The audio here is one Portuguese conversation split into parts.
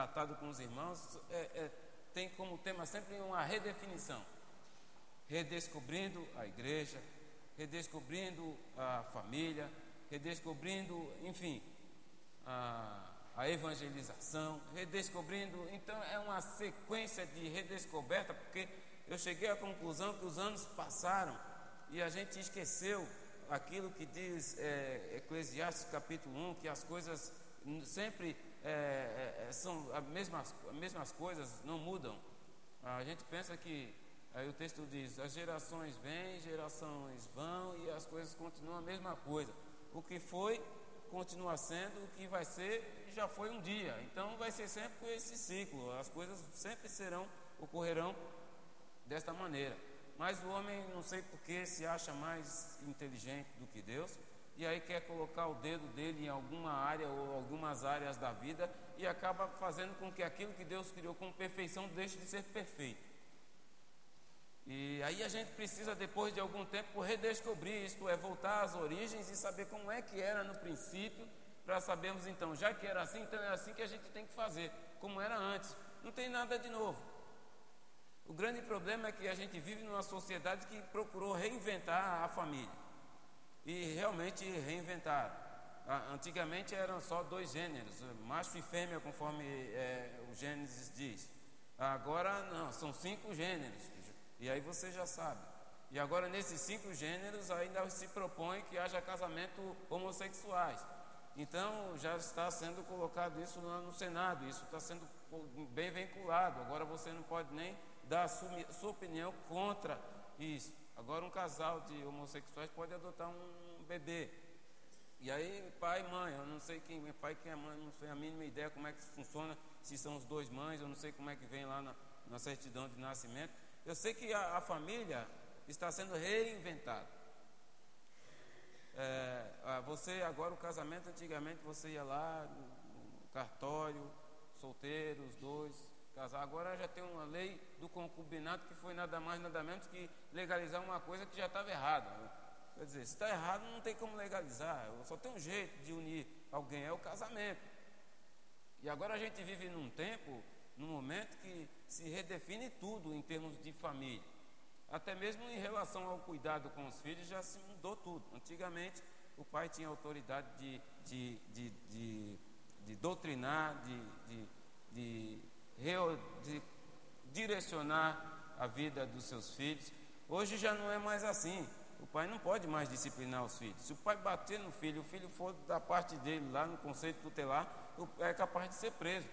tratado com os irmãos é, é, tem como tema sempre uma redefinição. Redescobrindo a igreja, redescobrindo a família, redescobrindo, enfim, a, a evangelização, redescobrindo. Então é uma sequência de redescoberta, porque eu cheguei à conclusão que os anos passaram e a gente esqueceu aquilo que diz é, Eclesiastes capítulo 1, que as coisas sempre é, é, é, são as mesmas, as mesmas coisas, não mudam. A gente pensa que, aí o texto diz, as gerações vêm, gerações vão e as coisas continuam a mesma coisa. O que foi, continua sendo, o que vai ser, já foi um dia. Então vai ser sempre esse ciclo, as coisas sempre serão, ocorrerão desta maneira. Mas o homem, não sei porquê, se acha mais inteligente do que Deus e aí quer colocar o dedo dele em alguma área ou algumas áreas da vida e acaba fazendo com que aquilo que Deus criou com perfeição deixe de ser perfeito. E aí a gente precisa, depois de algum tempo, redescobrir isto, é voltar às origens e saber como é que era no princípio, para sabermos então, já que era assim, então é assim que a gente tem que fazer, como era antes. Não tem nada de novo. O grande problema é que a gente vive numa sociedade que procurou reinventar a família. E realmente reinventaram. Antigamente eram só dois gêneros, macho e fêmea, conforme é, o Gênesis diz. Agora não, são cinco gêneros. E aí você já sabe. E agora nesses cinco gêneros ainda se propõe que haja casamento homossexuais. Então já está sendo colocado isso no Senado, isso está sendo bem vinculado. Agora você não pode nem dar sua opinião contra isso. Agora um casal de homossexuais pode adotar um bebê. E aí, pai e mãe, eu não sei quem é pai quem é mãe, não sei a mínima ideia como é que funciona, se são os dois mães, eu não sei como é que vem lá na, na certidão de nascimento. Eu sei que a, a família está sendo reinventada. É, você agora o casamento antigamente você ia lá no cartório, solteiro, os dois, casar. Agora já tem uma lei do concubinato que foi nada mais, nada menos que legalizar uma coisa que já estava errada. Quer dizer, se está errado, não tem como legalizar. Só tem um jeito de unir alguém, é o casamento. E agora a gente vive num tempo, num momento que se redefine tudo em termos de família. Até mesmo em relação ao cuidado com os filhos já se mudou tudo. Antigamente o pai tinha autoridade de, de, de, de, doutrinar, de, de de direcionar a vida dos seus filhos. Hoje já não é mais assim. O pai não pode mais disciplinar os filhos. Se o pai bater no filho, o filho for da parte dele lá no conceito tutelar, é capaz de ser preso.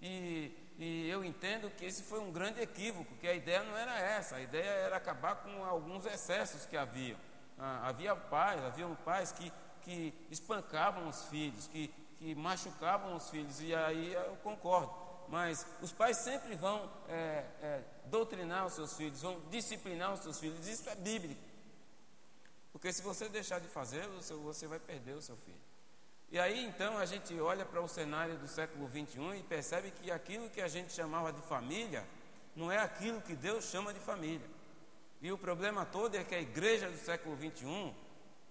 E, e, eu entendo que esse foi um grande equívoco, que a ideia não era essa, a ideia era acabar com alguns excessos que havia. Ah, havia pais, haviam pais que, que espancavam os filhos, que, que machucavam os filhos, e aí eu concordo mas os pais sempre vão é, é, doutrinar os seus filhos, vão disciplinar os seus filhos. Isso é bíblico. Porque se você deixar de fazê-lo, você vai perder o seu filho. E aí então a gente olha para o cenário do século 21 e percebe que aquilo que a gente chamava de família não é aquilo que Deus chama de família. E o problema todo é que a igreja do século 21,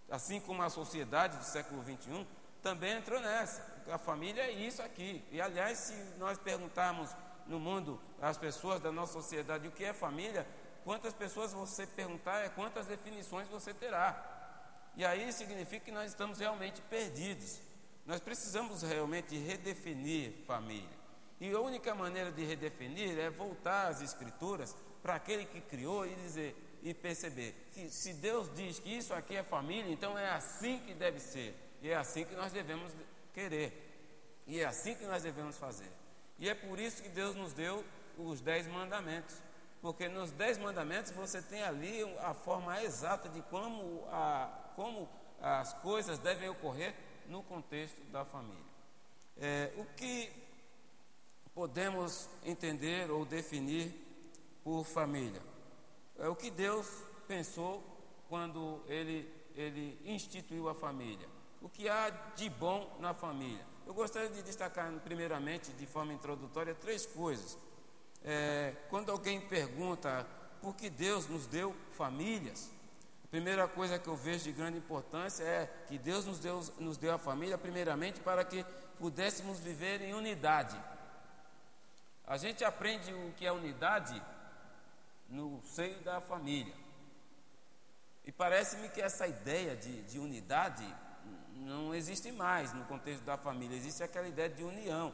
assim como a sociedade do século 21, também entrou nessa. A família é isso aqui. E aliás, se nós perguntarmos no mundo as pessoas da nossa sociedade o que é família, quantas pessoas você perguntar é quantas definições você terá. E aí significa que nós estamos realmente perdidos. Nós precisamos realmente redefinir família. E a única maneira de redefinir é voltar às escrituras para aquele que criou e dizer e perceber que se Deus diz que isso aqui é família, então é assim que deve ser. E é assim que nós devemos querer. E é assim que nós devemos fazer. E é por isso que Deus nos deu os dez mandamentos. Porque nos dez mandamentos você tem ali a forma exata de como, a, como as coisas devem ocorrer no contexto da família. É, o que podemos entender ou definir por família? É o que Deus pensou quando ele, ele instituiu a família o que há de bom na família. Eu gostaria de destacar, primeiramente, de forma introdutória, três coisas. É, quando alguém pergunta por que Deus nos deu famílias, a primeira coisa que eu vejo de grande importância é que Deus nos deu, nos deu a família, primeiramente, para que pudéssemos viver em unidade. A gente aprende o que é unidade no seio da família. E parece-me que essa ideia de, de unidade não existe mais no contexto da família, existe aquela ideia de união.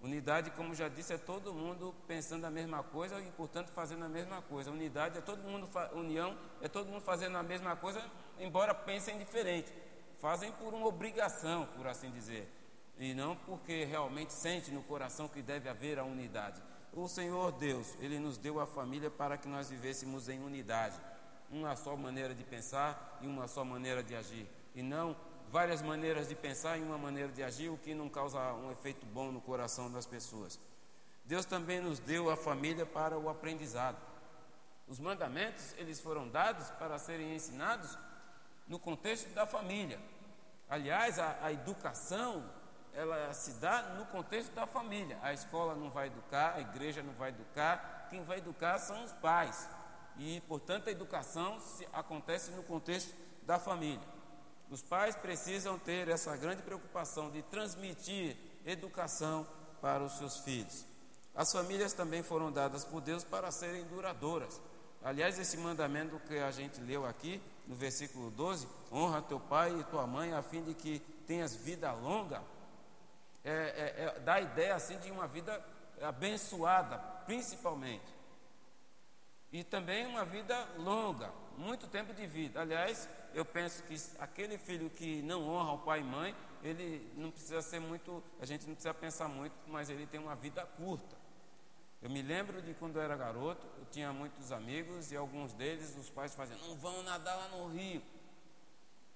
Unidade, como já disse, é todo mundo pensando a mesma coisa e, portanto, fazendo a mesma coisa. Unidade é todo mundo, união é todo mundo fazendo a mesma coisa, embora pensem diferente. Fazem por uma obrigação, por assim dizer, e não porque realmente sente no coração que deve haver a unidade. O Senhor Deus, Ele nos deu a família para que nós vivêssemos em unidade, uma só maneira de pensar e uma só maneira de agir, e não várias maneiras de pensar e uma maneira de agir, o que não causa um efeito bom no coração das pessoas. Deus também nos deu a família para o aprendizado. Os mandamentos, eles foram dados para serem ensinados no contexto da família. Aliás, a, a educação, ela se dá no contexto da família. A escola não vai educar, a igreja não vai educar, quem vai educar são os pais. E, portanto, a educação se, acontece no contexto da família. Os pais precisam ter essa grande preocupação de transmitir educação para os seus filhos. As famílias também foram dadas por Deus para serem duradouras. Aliás, esse mandamento que a gente leu aqui, no versículo 12: honra teu pai e tua mãe, a fim de que tenhas vida longa, é, é, é, dá a ideia assim de uma vida abençoada, principalmente. E também uma vida longa, muito tempo de vida. Aliás, eu penso que aquele filho que não honra o pai e mãe, ele não precisa ser muito, a gente não precisa pensar muito, mas ele tem uma vida curta. Eu me lembro de quando eu era garoto, eu tinha muitos amigos e alguns deles, os pais faziam, não vão nadar lá no rio.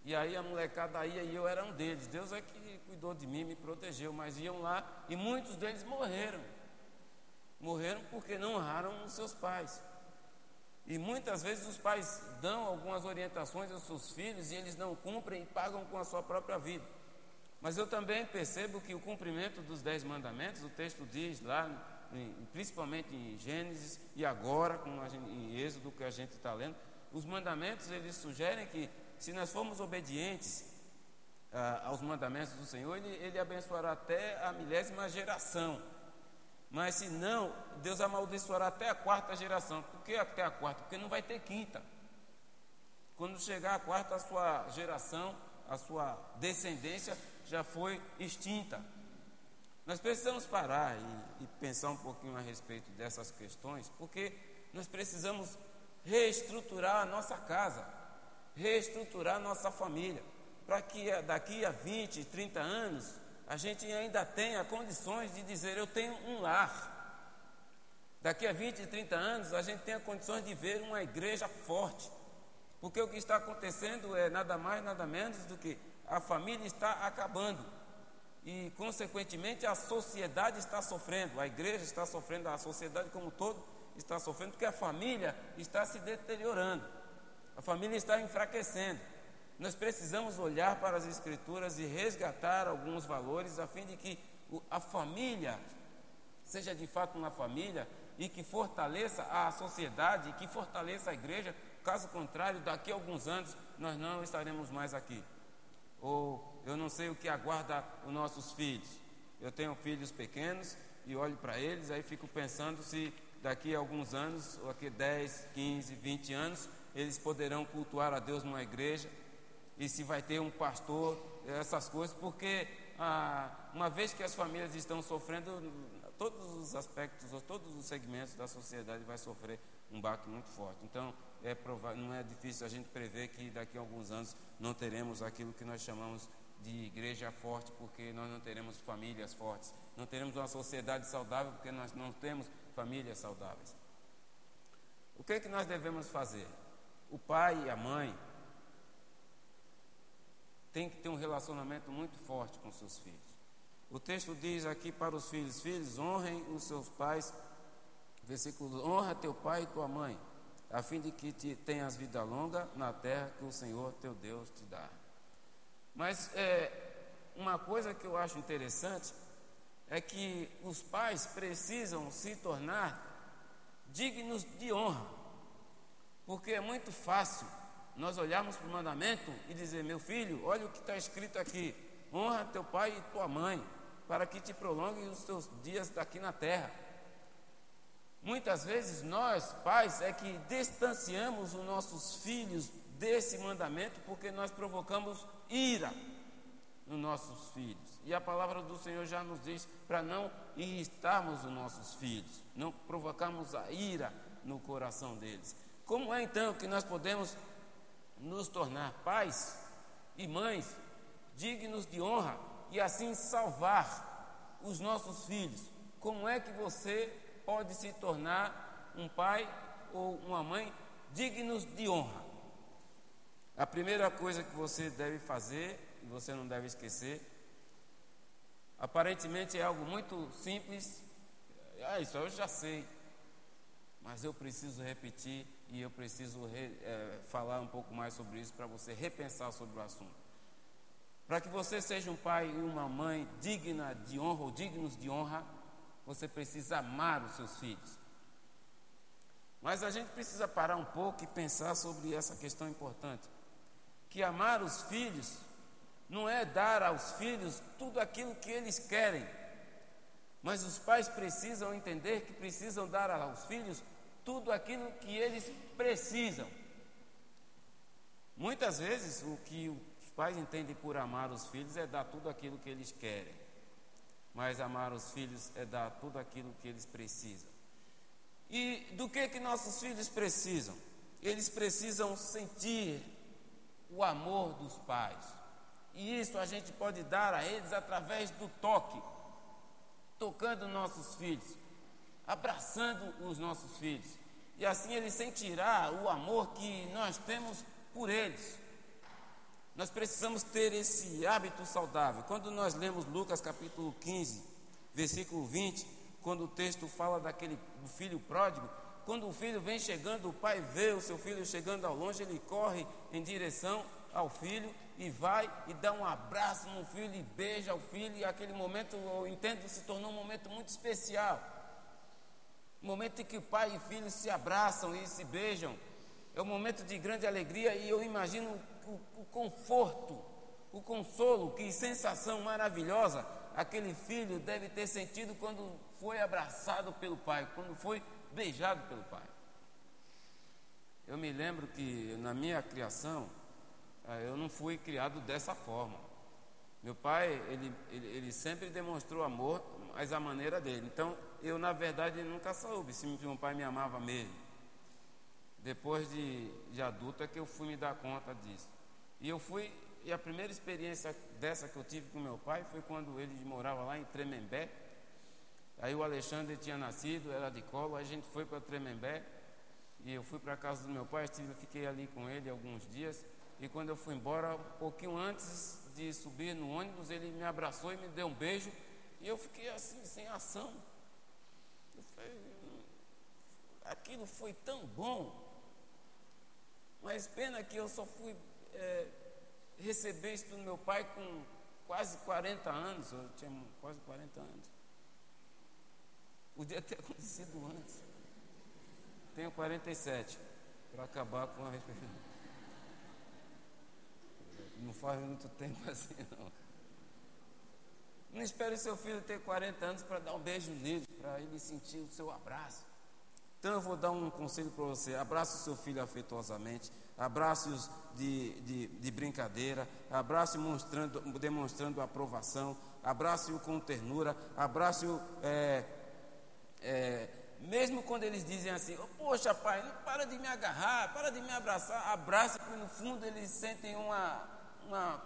E aí a molecada ia e eu era um deles. Deus é que cuidou de mim, me protegeu, mas iam lá e muitos deles morreram. Morreram porque não honraram os seus pais. E muitas vezes os pais dão algumas orientações aos seus filhos e eles não cumprem e pagam com a sua própria vida. Mas eu também percebo que o cumprimento dos dez mandamentos, o texto diz lá, principalmente em Gênesis e agora, gente, em Êxodo que a gente está lendo, os mandamentos eles sugerem que se nós formos obedientes ah, aos mandamentos do Senhor, ele, ele abençoará até a milésima geração. Mas se não, Deus amaldiçoará até a quarta geração. Por que até a quarta? Porque não vai ter quinta. Quando chegar a quarta, a sua geração, a sua descendência já foi extinta. Nós precisamos parar e, e pensar um pouquinho a respeito dessas questões, porque nós precisamos reestruturar a nossa casa, reestruturar a nossa família, para que daqui a 20, 30 anos a gente ainda tenha condições de dizer: eu tenho um lar. Daqui a 20, 30 anos, a gente tenha condições de ver uma igreja forte. Porque o que está acontecendo é nada mais, nada menos do que a família está acabando. E, consequentemente, a sociedade está sofrendo, a igreja está sofrendo, a sociedade como um todo está sofrendo, porque a família está se deteriorando, a família está enfraquecendo. Nós precisamos olhar para as Escrituras e resgatar alguns valores a fim de que a família seja de fato uma família e que fortaleça a sociedade, que fortaleça a igreja. Caso contrário, daqui a alguns anos nós não estaremos mais aqui. Ou eu não sei o que aguarda os nossos filhos. Eu tenho filhos pequenos e olho para eles, aí fico pensando se daqui a alguns anos, ou daqui 10, 15, 20 anos, eles poderão cultuar a Deus numa igreja e se vai ter um pastor, essas coisas, porque ah, uma vez que as famílias estão sofrendo, todos os aspectos, todos os segmentos da sociedade vai sofrer um baque muito forte. Então, é provável, não é difícil a gente prever que daqui a alguns anos não teremos aquilo que nós chamamos de igreja forte, porque nós não teremos famílias fortes, não teremos uma sociedade saudável, porque nós não temos famílias saudáveis. O que é que nós devemos fazer? O pai e a mãe tem que ter um relacionamento muito forte com seus filhos. O texto diz aqui para os filhos: Filhos, honrem os seus pais. Versículo: Honra teu pai e tua mãe, a fim de que te tenhas vida longa na terra que o Senhor teu Deus te dá. Mas é, uma coisa que eu acho interessante é que os pais precisam se tornar dignos de honra, porque é muito fácil nós olharmos para o mandamento e dizer: Meu filho, olha o que está escrito aqui: honra teu pai e tua mãe, para que te prolonguem os teus dias daqui na terra. Muitas vezes nós, pais, é que distanciamos os nossos filhos desse mandamento porque nós provocamos ira nos nossos filhos. E a palavra do Senhor já nos diz para não irritarmos os nossos filhos, não provocarmos a ira no coração deles. Como é então que nós podemos nos tornar pais e mães dignos de honra e assim salvar os nossos filhos? Como é que você pode se tornar um pai ou uma mãe dignos de honra? A primeira coisa que você deve fazer, e você não deve esquecer, Aparentemente é algo muito simples. Ah, isso eu já sei. Mas eu preciso repetir e eu preciso re, é, falar um pouco mais sobre isso para você repensar sobre o assunto. Para que você seja um pai e uma mãe digna de honra ou dignos de honra, você precisa amar os seus filhos. Mas a gente precisa parar um pouco e pensar sobre essa questão importante. Que amar os filhos não é dar aos filhos tudo aquilo que eles querem, mas os pais precisam entender que precisam dar aos filhos tudo aquilo que eles precisam. Muitas vezes o que os pais entendem por amar os filhos é dar tudo aquilo que eles querem, mas amar os filhos é dar tudo aquilo que eles precisam. E do que que nossos filhos precisam? Eles precisam sentir o amor dos pais. E isso a gente pode dar a eles através do toque, tocando nossos filhos, abraçando os nossos filhos. E assim eles sentirão o amor que nós temos por eles. Nós precisamos ter esse hábito saudável. Quando nós lemos Lucas capítulo 15, versículo 20, quando o texto fala daquele do filho pródigo, quando o filho vem chegando, o pai vê o seu filho chegando ao longe, ele corre em direção ao filho e vai e dá um abraço no filho e beija o filho, e aquele momento, eu entendo, se tornou um momento muito especial. Um momento em que pai e filho se abraçam e se beijam. É um momento de grande alegria e eu imagino o, o conforto, o consolo, que sensação maravilhosa aquele filho deve ter sentido quando foi abraçado pelo pai, quando foi beijado pelo pai. Eu me lembro que na minha criação, ah, eu não fui criado dessa forma. Meu pai, ele, ele, ele, sempre demonstrou amor, mas a maneira dele. Então, eu, na verdade, nunca soube se meu pai me amava mesmo. Depois de, de adulto é que eu fui me dar conta disso. E eu fui, e a primeira experiência dessa que eu tive com meu pai foi quando ele morava lá em Tremembé. Aí o Alexandre tinha nascido, era de colo, a gente foi para Tremembé. E eu fui para a casa do meu pai, estive, fiquei ali com ele alguns dias. E quando eu fui embora, um pouquinho antes de subir no ônibus, ele me abraçou e me deu um beijo. E eu fiquei assim, sem ação. Aquilo foi tão bom. Mas pena que eu só fui é, receber isso do meu pai com quase 40 anos. Eu tinha quase 40 anos. Podia ter acontecido antes. Tenho 47. Para acabar com a não faz muito tempo assim, não. Não espere seu filho ter 40 anos para dar um beijo nele, para ele sentir o seu abraço. Então eu vou dar um conselho para você: abrace o seu filho afetuosamente, abrace-os de, de, de, brincadeira, abrace mostrando, demonstrando aprovação, abrace-o com ternura, abrace-o é, é, mesmo quando eles dizem assim, oh, poxa pai, para de me agarrar, para de me abraçar, abrace, porque no fundo eles sentem uma, uma,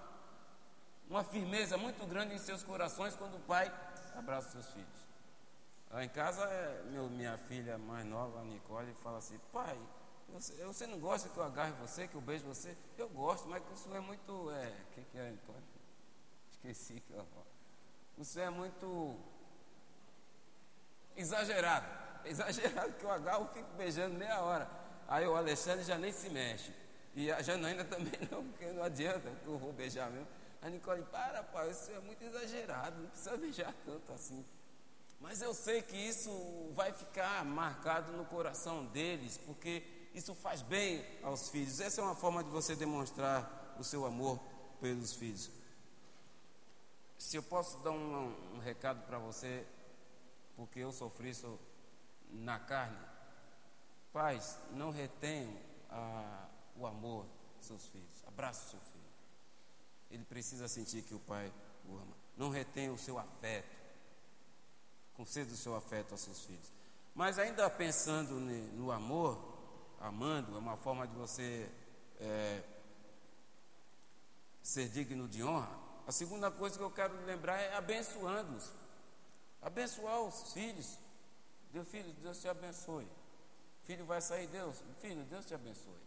uma firmeza muito grande em seus corações quando o pai abraça seus filhos. Lá em casa, é, meu, minha filha mais nova, a Nicole, fala assim: pai, você, você não gosta que eu agarre você, que eu beijo você? Eu gosto, mas isso é muito. O é, que, que é, Nicole? Esqueci que eu. Isso é muito exagerado. Exagerado que eu agarro, fico beijando meia hora. Aí o Alexandre já nem se mexe. E a Janaína também não, porque não adianta, eu vou beijar mesmo. A Nicole, para, pai, isso é muito exagerado, não precisa beijar tanto assim. Mas eu sei que isso vai ficar marcado no coração deles, porque isso faz bem aos filhos. Essa é uma forma de você demonstrar o seu amor pelos filhos. Se eu posso dar um, um recado para você, porque eu sofri isso na carne, pais, não retenham a, o amor dos seus filhos. Abraça o seu filho. Ele precisa sentir que o pai o ama. Não retenha o seu afeto. Conceda o seu afeto aos seus filhos. Mas ainda pensando no amor, amando, é uma forma de você é, ser digno de honra. A segunda coisa que eu quero lembrar é abençoando-os. Abençoar os filhos. Deus, filho, Deus te abençoe. Filho vai sair, Deus, filho, Deus te abençoe.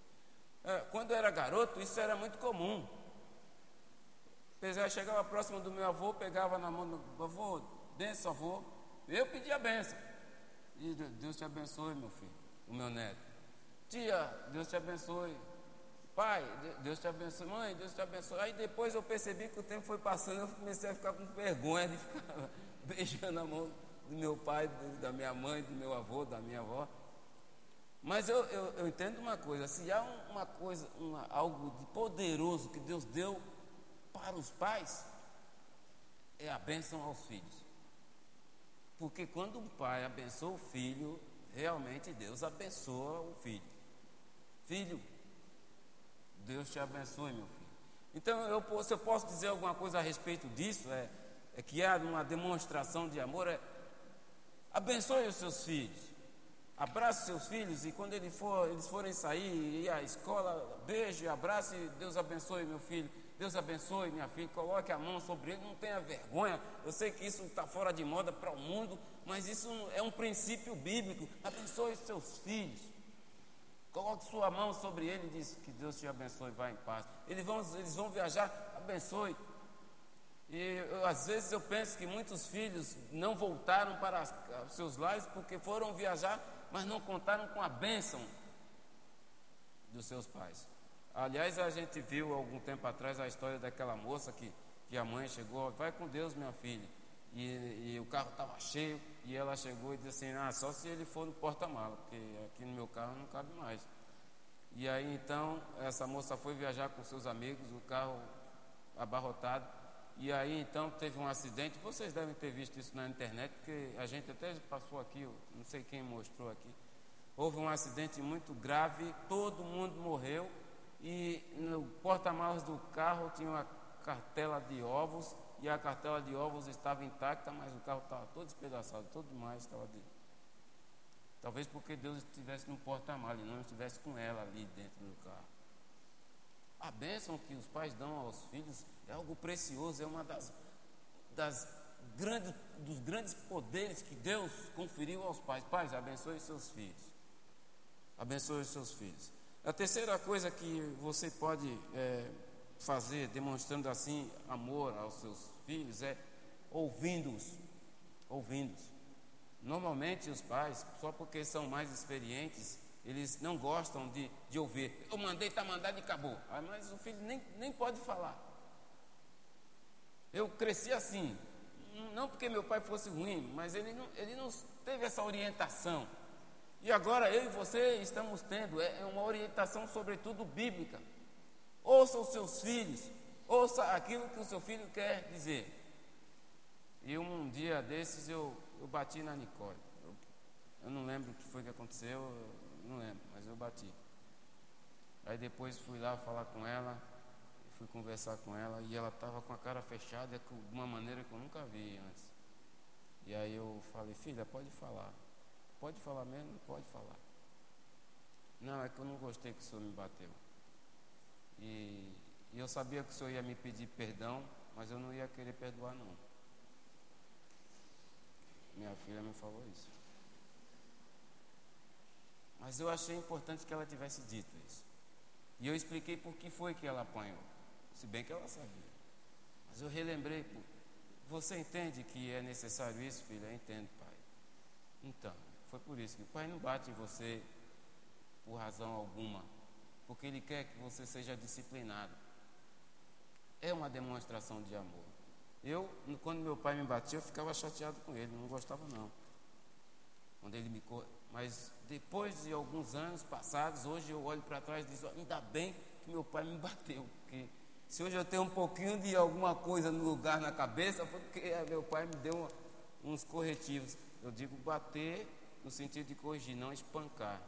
É, quando eu era garoto, isso era muito comum. Apesar, chegava próximo do meu avô, pegava na mão do avô, benção, avô. Eu pedia benção. E Deus te abençoe, meu filho, o meu neto. Tia, Deus te abençoe. Pai, Deus te abençoe. Mãe, Deus te abençoe. Aí depois eu percebi que o tempo foi passando, eu comecei a ficar com vergonha de ficar beijando a mão do meu pai, da minha mãe, do meu avô, da minha avó. Mas eu, eu, eu entendo uma coisa: se há uma coisa, uma, algo de poderoso que Deus deu para os pais, é a bênção aos filhos. Porque quando um pai abençoa o filho, realmente Deus abençoa o filho. Filho, Deus te abençoe, meu filho. Então, eu, se eu posso dizer alguma coisa a respeito disso, é, é que há uma demonstração de amor, é abençoe os seus filhos. Abrace seus filhos e quando ele for, eles forem sair, ir à escola, beije, abrace, Deus abençoe meu filho, Deus abençoe minha filha, coloque a mão sobre ele, não tenha vergonha. Eu sei que isso está fora de moda para o mundo, mas isso é um princípio bíblico. Abençoe seus filhos. Coloque sua mão sobre ele e diz que Deus te abençoe, vá em paz. Eles vão, eles vão viajar, abençoe. E eu, às vezes eu penso que muitos filhos não voltaram para os seus lares porque foram viajar mas não contaram com a bênção dos seus pais. Aliás, a gente viu algum tempo atrás a história daquela moça que, que a mãe chegou, vai com Deus, minha filha. E, e o carro estava cheio, e ela chegou e disse assim, ah, só se ele for no porta-mala, porque aqui no meu carro não cabe mais. E aí então essa moça foi viajar com seus amigos, o carro abarrotado, e aí então teve um acidente. Vocês devem ter visto isso na internet, porque a gente até passou aqui, não sei quem mostrou aqui. Houve um acidente muito grave, todo mundo morreu e no porta-malas do carro tinha uma cartela de ovos e a cartela de ovos estava intacta, mas o carro estava todo despedaçado, todo mais estava dentro. Talvez porque Deus estivesse no porta-malas e não estivesse com ela ali dentro do carro. A bênção que os pais dão aos filhos é algo precioso, é uma das, das grandes, dos grandes poderes que Deus conferiu aos pais. Pais, abençoe seus filhos. Abençoe seus filhos. A terceira coisa que você pode é, fazer, demonstrando assim amor aos seus filhos, é ouvindo-os. Ouvindo-os. Normalmente os pais, só porque são mais experientes, eles não gostam de, de ouvir. Eu mandei, está mandado e acabou. Ah, mas o filho nem, nem pode falar. Eu cresci assim. Não porque meu pai fosse ruim, mas ele não, ele não teve essa orientação. E agora eu e você estamos tendo é, é uma orientação, sobretudo bíblica. Ouça os seus filhos, ouça aquilo que o seu filho quer dizer. E um dia desses eu, eu bati na Nicole. Eu, eu não lembro o que foi que aconteceu, não lembro, mas eu bati. Aí depois fui lá falar com ela, fui conversar com ela e ela estava com a cara fechada de uma maneira que eu nunca vi antes. E aí eu falei, filha, pode falar. Pode falar mesmo? Pode falar. Não, é que eu não gostei que o senhor me bateu. E, e eu sabia que o senhor ia me pedir perdão, mas eu não ia querer perdoar não. Minha filha me falou isso. Mas eu achei importante que ela tivesse dito isso. E eu expliquei por que foi que ela apanhou. Se bem que ela sabia. Mas eu relembrei. Você entende que é necessário isso, filha? Entendo, pai. Então, foi por isso que o pai não bate em você por razão alguma. Porque ele quer que você seja disciplinado. É uma demonstração de amor. Eu, quando meu pai me batia, eu ficava chateado com ele, não gostava não. Quando ele me mas depois de alguns anos passados, hoje eu olho para trás e digo, ainda bem que meu pai me bateu, porque se hoje eu tenho um pouquinho de alguma coisa no lugar na cabeça, foi porque meu pai me deu uns corretivos. Eu digo, bater no sentido de corrigir, não espancar.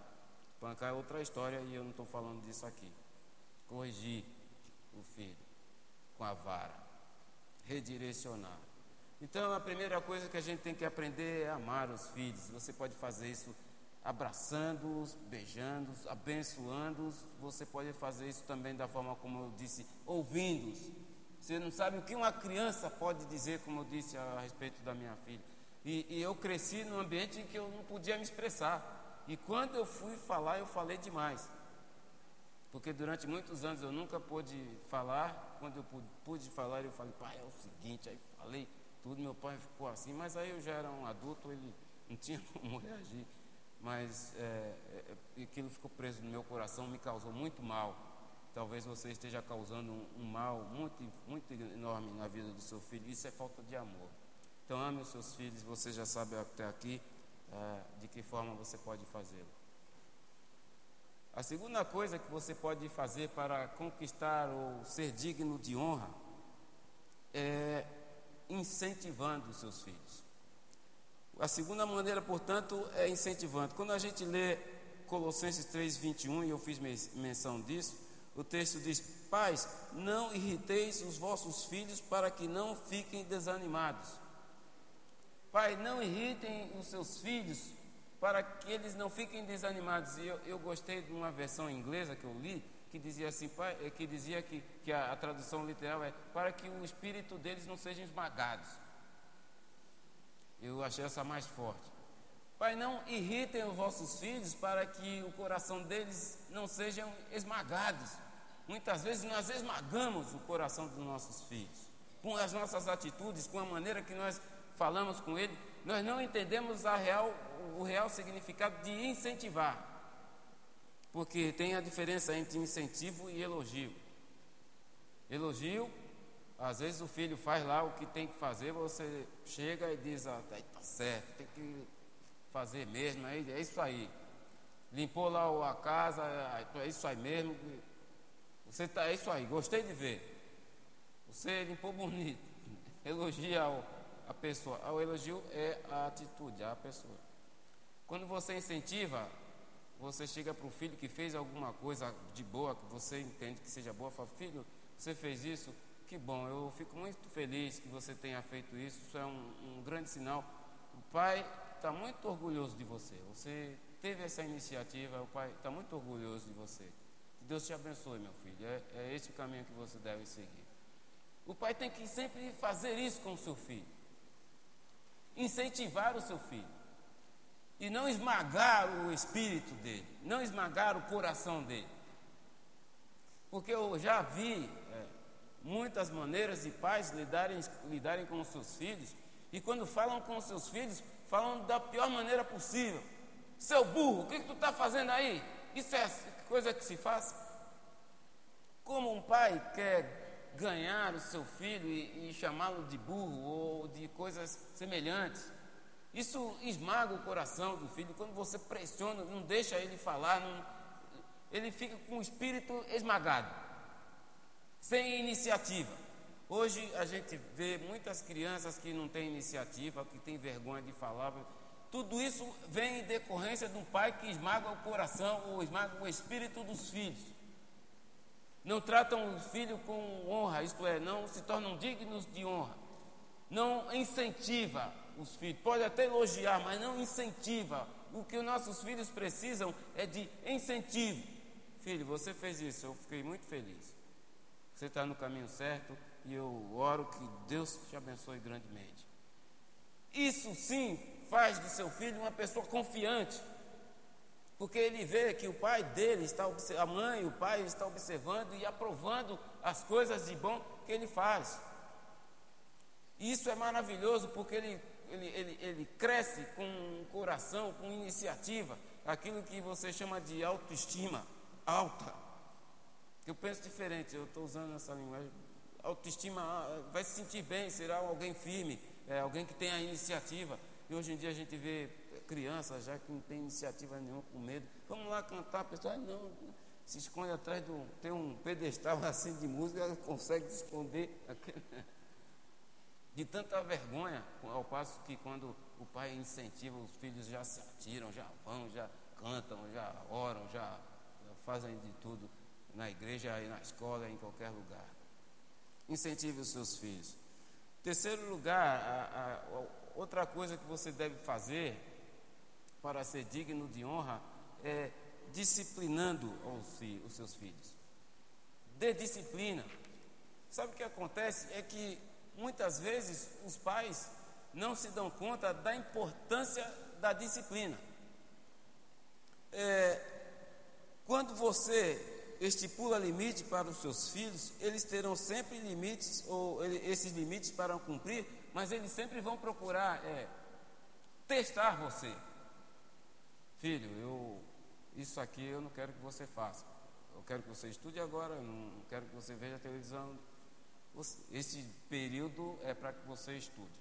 Espancar é outra história e eu não estou falando disso aqui. Corrigir o filho com a vara, redirecionar. Então a primeira coisa que a gente tem que aprender é amar os filhos. Você pode fazer isso abraçando-os, beijando-os, abençoando-os. Você pode fazer isso também da forma como eu disse, ouvindo-os. Você não sabe o que uma criança pode dizer, como eu disse a respeito da minha filha. E, e eu cresci num ambiente em que eu não podia me expressar. E quando eu fui falar, eu falei demais. Porque durante muitos anos eu nunca pude falar. Quando eu pude, pude falar, eu falei, pai, é o seguinte. Aí falei tudo, meu pai ficou assim. Mas aí eu já era um adulto, ele não tinha como reagir. Mas é, é, aquilo ficou preso no meu coração, me causou muito mal. Talvez você esteja causando um, um mal muito, muito enorme na vida do seu filho. Isso é falta de amor. Então ame os seus filhos, você já sabe até aqui é, de que forma você pode fazê-lo. A segunda coisa que você pode fazer para conquistar ou ser digno de honra é incentivando os seus filhos. A segunda maneira, portanto, é incentivando. Quando a gente lê Colossenses 3, 21, e eu fiz menção disso, o texto diz: Pais, não irriteis os vossos filhos para que não fiquem desanimados. Pai, não irritem os seus filhos para que eles não fiquem desanimados. E eu, eu gostei de uma versão inglesa que eu li, que dizia assim, pai, eh, que dizia que, que a, a tradução literal é para que o espírito deles não seja esmagados. Eu achei essa mais forte. Pai, não irritem os vossos filhos para que o coração deles não sejam esmagados. Muitas vezes nós esmagamos o coração dos nossos filhos com as nossas atitudes, com a maneira que nós falamos com ele, nós não entendemos real, o real significado de incentivar. Porque tem a diferença entre incentivo e elogio. Elogio, às vezes o filho faz lá o que tem que fazer, você chega e diz, ah, tá certo, tem que fazer mesmo, é, é isso aí. Limpou lá a casa, é, é isso aí mesmo. Você tá, é isso aí, gostei de ver. Você limpou bonito. Elogia o, a pessoa. O elogio é a atitude, a pessoa. Quando você incentiva, você chega para o filho que fez alguma coisa de boa, que você entende que seja boa, fala, filho, você fez isso, que bom, eu fico muito feliz que você tenha feito isso, isso é um, um grande sinal. O pai está muito orgulhoso de você, você teve essa iniciativa, o pai está muito orgulhoso de você. Que Deus te abençoe, meu filho, é, é esse o caminho que você deve seguir. O pai tem que sempre fazer isso com o seu filho incentivar o seu filho e não esmagar o espírito dele, não esmagar o coração dele. Porque eu já vi é, muitas maneiras de pais lidarem, lidarem com os seus filhos, e quando falam com os seus filhos, falam da pior maneira possível. Seu burro, o que, que tu está fazendo aí? Isso é coisa que se faz? Como um pai quer ganhar o seu filho e, e chamá-lo de burro ou de coisas semelhantes. Isso esmaga o coração do filho. Quando você pressiona, não deixa ele falar, não, ele fica com o espírito esmagado, sem iniciativa. Hoje a gente vê muitas crianças que não têm iniciativa, que têm vergonha de falar. Tudo isso vem em decorrência de um pai que esmaga o coração ou esmaga o espírito dos filhos não tratam o filho com honra, isto é, não se tornam dignos de honra, não incentiva os filhos, pode até elogiar, mas não incentiva. O que os nossos filhos precisam é de incentivo. Filho, você fez isso, eu fiquei muito feliz. Você está no caminho certo e eu oro que Deus te abençoe grandemente. Isso sim faz do seu filho uma pessoa confiante. Porque ele vê que o pai dele está a mãe, o pai está observando e aprovando as coisas de bom que ele faz. Isso é maravilhoso porque ele, ele, ele, ele cresce com coração, com iniciativa, aquilo que você chama de autoestima alta. Eu penso diferente, eu estou usando essa linguagem. Autoestima vai se sentir bem, será alguém firme, é, alguém que tem a iniciativa. E hoje em dia a gente vê criança já que não tem iniciativa nenhuma, com medo. Vamos lá cantar, a pessoa, não, se esconde atrás de um, tem um pedestal assim de música, ela consegue se esconder. de tanta vergonha, ao passo que quando o pai incentiva, os filhos já se atiram, já vão, já cantam, já oram, já, fazem de tudo na igreja e na escola, em qualquer lugar. Incentive os seus filhos. Terceiro lugar, a, a, outra coisa que você deve fazer para ser digno de honra é disciplinando os, seus filhos. Dê disciplina. Sabe o que acontece? É que muitas vezes os pais não se dão conta da importância da disciplina. É, quando você estipula limite para os seus filhos, eles terão sempre limites, ou ele, esses limites para cumprir, mas eles sempre vão procurar é, testar você. Filho, eu, isso aqui eu não quero que você faça. Eu quero que você estude agora, não quero que você veja televisão. Esse período é para que você estude.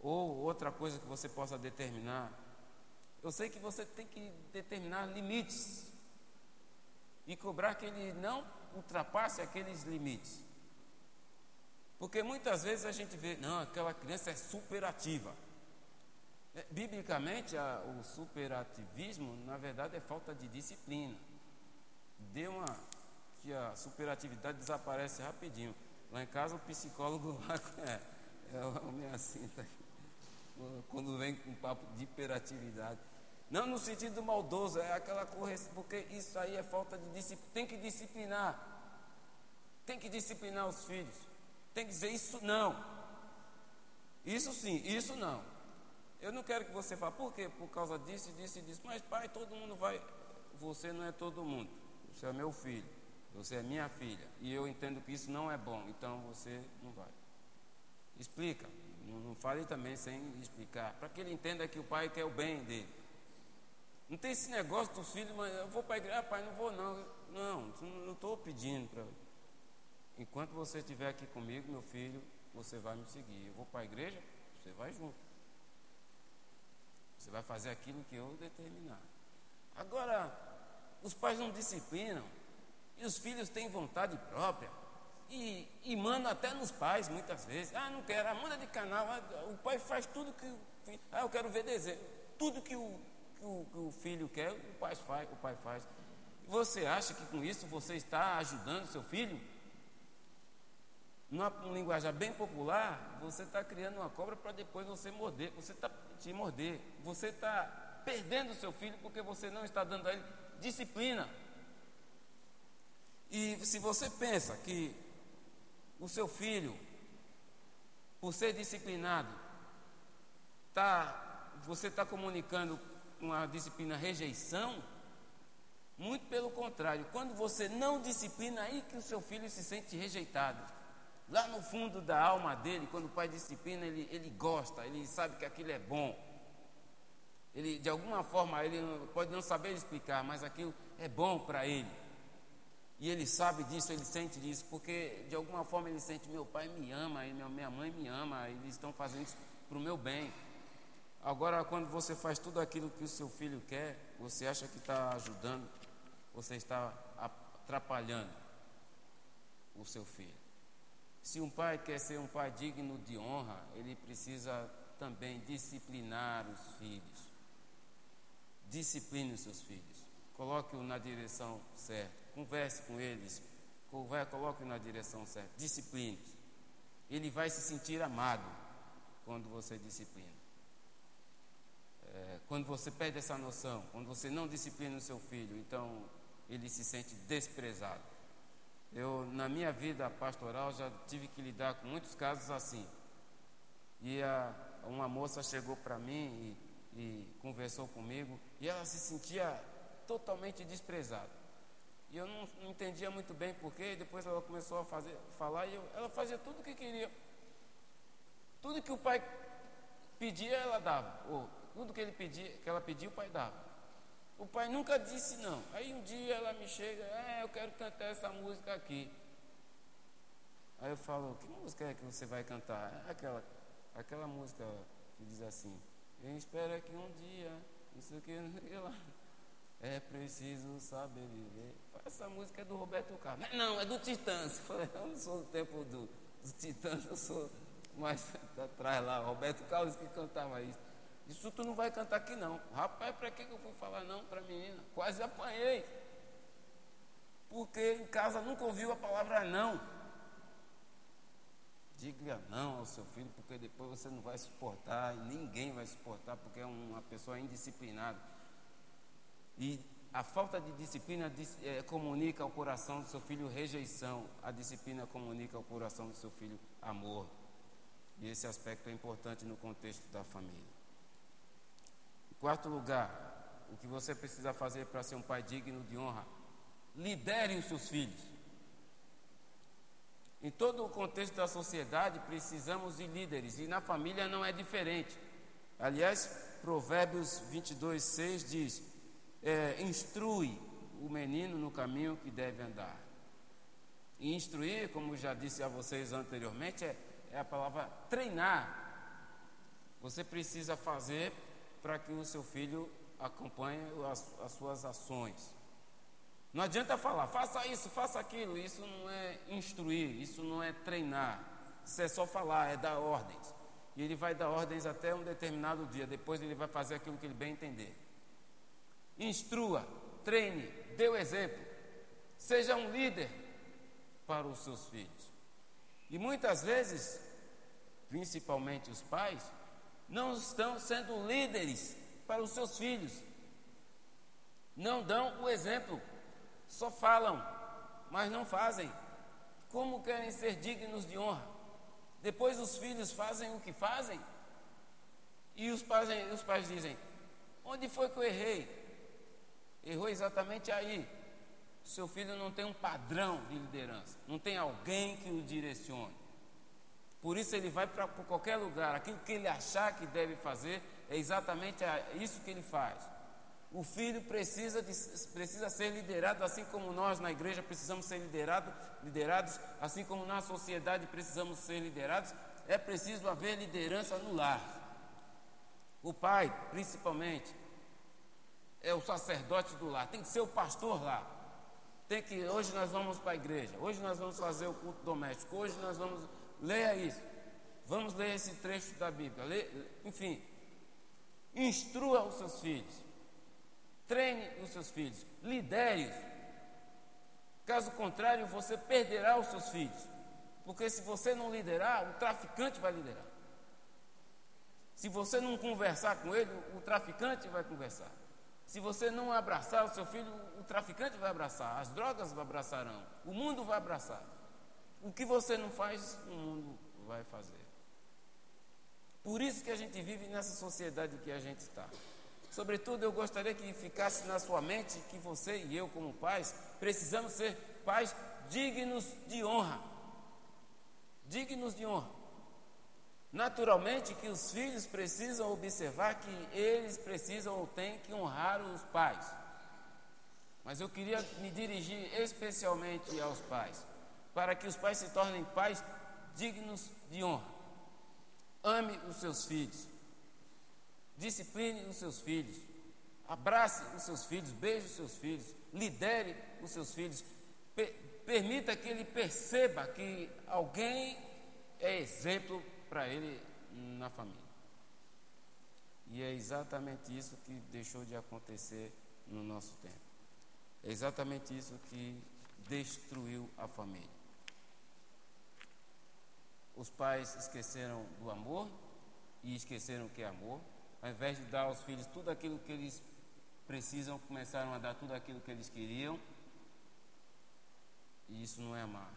Ou outra coisa que você possa determinar. Eu sei que você tem que determinar limites e cobrar que ele não ultrapasse aqueles limites. Porque muitas vezes a gente vê, não, aquela criança é superativa. É, biblicamente, o superativismo, na verdade, é falta de disciplina. Dê uma que a superatividade desaparece rapidinho. Lá em casa, o psicólogo lá é, é homem assim, tá, quando vem com papo de hiperatividade. Não no sentido maldoso, é aquela correção, porque isso aí é falta de disciplina. Tem que disciplinar. Tem que disciplinar os filhos. Tem que dizer isso não. Isso sim, isso não. Eu não quero que você fale, por quê? Por causa disso, disso e disso. Mas pai, todo mundo vai. Você não é todo mundo. Você é meu filho. Você é minha filha. E eu entendo que isso não é bom. Então você não vai. Explica. Não, não fale também sem explicar. Para que ele entenda que o pai quer o bem dele. Não tem esse negócio dos filhos, mas eu vou para a igreja, ah, pai, não vou não. Não, não estou pedindo para. Enquanto você estiver aqui comigo, meu filho, você vai me seguir. Eu vou para a igreja, você vai junto. Você vai fazer aquilo que eu determinar. Agora, os pais não disciplinam, e os filhos têm vontade própria. E, e manda até nos pais, muitas vezes. Ah, não quero, ah, manda de canal. Ah, o pai faz tudo que. Ah, eu quero ver desenho. Tudo que o que o, que o filho quer, o pai faz, o pai faz. Você acha que com isso você está ajudando seu filho? Numa linguagem bem popular, você está criando uma cobra para depois você morder, você está te morder, você está perdendo seu filho porque você não está dando a ele disciplina. E se você pensa que o seu filho, por ser disciplinado, tá, você está comunicando uma disciplina rejeição, muito pelo contrário, quando você não disciplina, aí que o seu filho se sente rejeitado. Lá no fundo da alma dele, quando o pai disciplina, ele, ele gosta, ele sabe que aquilo é bom. Ele, de alguma forma, ele pode não saber explicar, mas aquilo é bom para ele. E ele sabe disso, ele sente disso, porque de alguma forma ele sente: meu pai me ama, minha mãe me ama, eles estão fazendo isso para o meu bem. Agora, quando você faz tudo aquilo que o seu filho quer, você acha que está ajudando, você está atrapalhando o seu filho. Se um pai quer ser um pai digno de honra, ele precisa também disciplinar os filhos. Discipline os seus filhos. Coloque-o na direção certa. Converse com eles. Coloque-o na direção certa. Discipline. Ele vai se sentir amado quando você disciplina. É, quando você perde essa noção, quando você não disciplina o seu filho, então ele se sente desprezado. Eu, na minha vida pastoral, já tive que lidar com muitos casos assim. E a, uma moça chegou para mim e, e conversou comigo e ela se sentia totalmente desprezada. E eu não, não entendia muito bem porquê. Depois ela começou a fazer, falar e eu, ela fazia tudo o que queria. Tudo que o pai pedia, ela dava. Ou tudo que, ele pedia, que ela pediu, o pai dava. O pai nunca disse não. Aí um dia ela me chega, é, eu quero cantar essa música aqui. Aí eu falo, que música é que você vai cantar? É aquela, aquela música que diz assim, eu espero que um dia, não sei o que, lá. É preciso saber viver. Essa música é do Roberto Carlos. Não, é do Titãs. Eu falei, eu não sou do tempo do, dos Titãs, eu sou mais atrás lá, Roberto Carlos que cantava isso. Isso tu não vai cantar aqui não. Rapaz, para que eu fui falar não para a menina? Quase apanhei. Porque em casa nunca ouviu a palavra não. Diga não ao seu filho, porque depois você não vai suportar, e ninguém vai suportar, porque é uma pessoa indisciplinada. E a falta de disciplina é, comunica ao coração do seu filho rejeição, a disciplina comunica ao coração do seu filho amor. E esse aspecto é importante no contexto da família. Quarto lugar, o que você precisa fazer para ser um pai digno de honra? Lidere os seus filhos. Em todo o contexto da sociedade, precisamos de líderes, e na família não é diferente. Aliás, Provérbios 22, 6 diz: é, instrui o menino no caminho que deve andar. E instruir, como já disse a vocês anteriormente, é, é a palavra treinar. Você precisa fazer para que o seu filho acompanhe as, as suas ações. Não adianta falar, faça isso, faça aquilo. Isso não é instruir, isso não é treinar. Isso é só falar, é dar ordens. E ele vai dar ordens até um determinado dia. Depois ele vai fazer aquilo que ele bem entender. Instrua, treine, dê o exemplo. Seja um líder para os seus filhos. E muitas vezes, principalmente os pais, não estão sendo líderes para os seus filhos. Não dão o exemplo só falam, mas não fazem. Como querem ser dignos de honra? Depois os filhos fazem o que fazem e os pais, os pais dizem: Onde foi que eu errei? Errou exatamente aí. Seu filho não tem um padrão de liderança, não tem alguém que o direcione. Por isso ele vai para qualquer lugar, aquilo que ele achar que deve fazer, é exatamente isso que ele faz. O filho precisa, de, precisa ser liderado, assim como nós na igreja precisamos ser liderado, liderados, assim como na sociedade precisamos ser liderados, é preciso haver liderança no lar. O pai, principalmente, é o sacerdote do lar, tem que ser o pastor lá. Tem que, hoje nós vamos para a igreja, hoje nós vamos fazer o culto doméstico, hoje nós vamos, leia isso, vamos ler esse trecho da Bíblia, enfim, instrua os seus filhos. Treine os seus filhos, lidere-os. Caso contrário, você perderá os seus filhos. Porque se você não liderar, o traficante vai liderar. Se você não conversar com ele, o traficante vai conversar. Se você não abraçar o seu filho, o traficante vai abraçar, as drogas abraçarão, o mundo vai abraçar. O que você não faz, o mundo vai fazer. Por isso que a gente vive nessa sociedade que a gente está. Sobretudo, eu gostaria que ficasse na sua mente que você e eu, como pais, precisamos ser pais dignos de honra. Dignos de honra. Naturalmente que os filhos precisam observar que eles precisam ou têm que honrar os pais. Mas eu queria me dirigir especialmente aos pais, para que os pais se tornem pais dignos de honra. Ame os seus filhos. Discipline os seus filhos. Abrace os seus filhos, beije os seus filhos, lidere os seus filhos. permita que ele perceba que alguém é exemplo para ele na família. E é exatamente isso que deixou de acontecer no nosso tempo. É exatamente isso que destruiu a família. Os pais esqueceram do amor e esqueceram o que é amor ao invés de dar aos filhos tudo aquilo que eles precisam, começaram a dar tudo aquilo que eles queriam. E isso não é amar.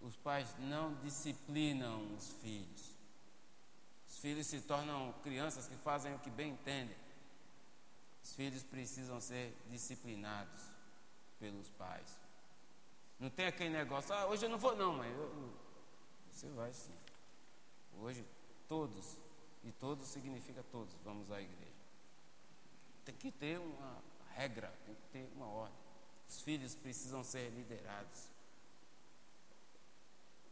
Os pais não disciplinam os filhos. Os filhos se tornam crianças que fazem o que bem entendem. Os filhos precisam ser disciplinados pelos pais. Não tem aquele negócio, ah, hoje eu não vou não, mãe. Eu, você vai sim. Hoje todos e todos significa todos, vamos à igreja. Tem que ter uma regra, tem que ter uma ordem. Os filhos precisam ser liderados.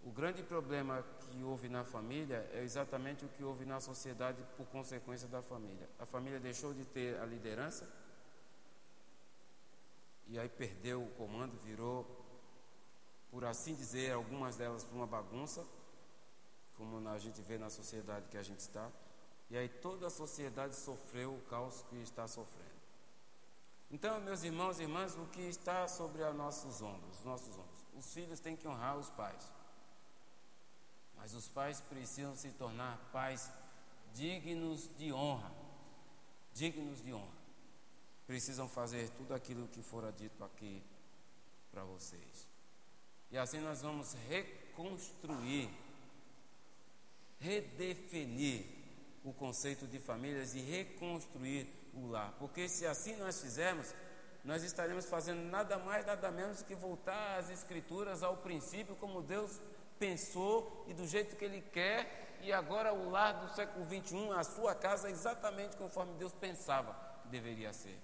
O grande problema que houve na família é exatamente o que houve na sociedade por consequência da família. A família deixou de ter a liderança e aí perdeu o comando, virou, por assim dizer, algumas delas uma bagunça como a gente vê na sociedade que a gente está. E aí toda a sociedade sofreu o caos que está sofrendo. Então, meus irmãos e irmãs, o que está sobre os nossos ombros, os nossos ombros? Os filhos têm que honrar os pais. Mas os pais precisam se tornar pais dignos de honra. Dignos de honra. Precisam fazer tudo aquilo que fora dito aqui para vocês. E assim nós vamos reconstruir, redefinir o conceito de famílias e reconstruir o lar. Porque se assim nós fizermos, nós estaremos fazendo nada mais, nada menos que voltar às Escrituras, ao princípio, como Deus pensou e do jeito que Ele quer, e agora o lar do século 21, a sua casa, exatamente conforme Deus pensava que deveria ser.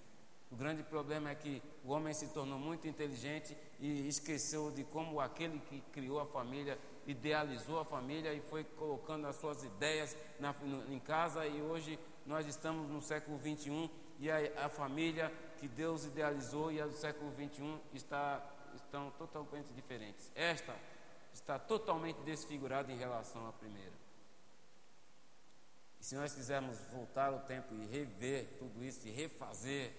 O grande problema é que o homem se tornou muito inteligente e esqueceu de como aquele que criou a família idealizou a família e foi colocando as suas ideias na, em casa e hoje nós estamos no século 21 e a, a família que Deus idealizou e a do século 21 está, estão totalmente diferentes. Esta está totalmente desfigurada em relação à primeira. E se nós quisermos voltar o tempo e rever tudo isso e refazer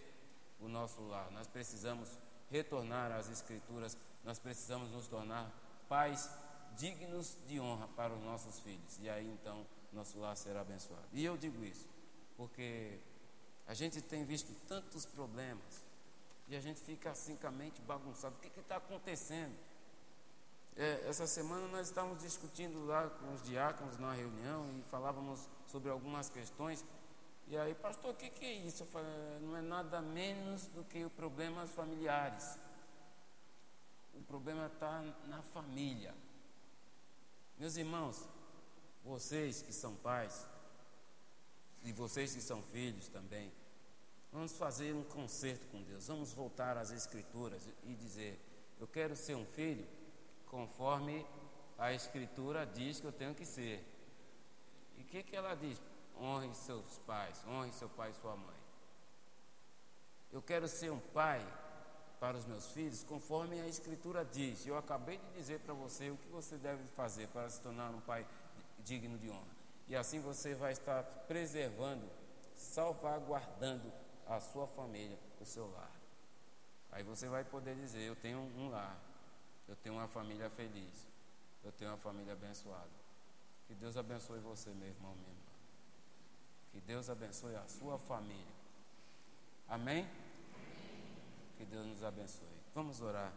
o nosso lar, nós precisamos retornar às Escrituras, nós precisamos nos tornar pais dignos de honra para os nossos filhos. E aí então nosso lar será abençoado. E eu digo isso porque a gente tem visto tantos problemas e a gente fica assim com a mente bagunçada. O que está acontecendo? É, essa semana nós estávamos discutindo lá com os diáconos na reunião e falávamos sobre algumas questões. E aí, pastor, o que, que é isso? Falei, não é nada menos do que problemas familiares. O problema está na família. Meus irmãos, vocês que são pais, e vocês que são filhos também, vamos fazer um concerto com Deus, vamos voltar às Escrituras e dizer: Eu quero ser um filho conforme a Escritura diz que eu tenho que ser. E o que, que ela diz? Honre seus pais, honre seu pai e sua mãe. Eu quero ser um pai para os meus filhos conforme a Escritura diz. Eu acabei de dizer para você o que você deve fazer para se tornar um pai digno de honra. E assim você vai estar preservando, salvaguardando a sua família, o seu lar. Aí você vai poder dizer: Eu tenho um lar, eu tenho uma família feliz, eu tenho uma família abençoada. Que Deus abençoe você, meu irmão, minha. Que Deus abençoe a sua família. Amém? Que Deus nos abençoe. Vamos orar.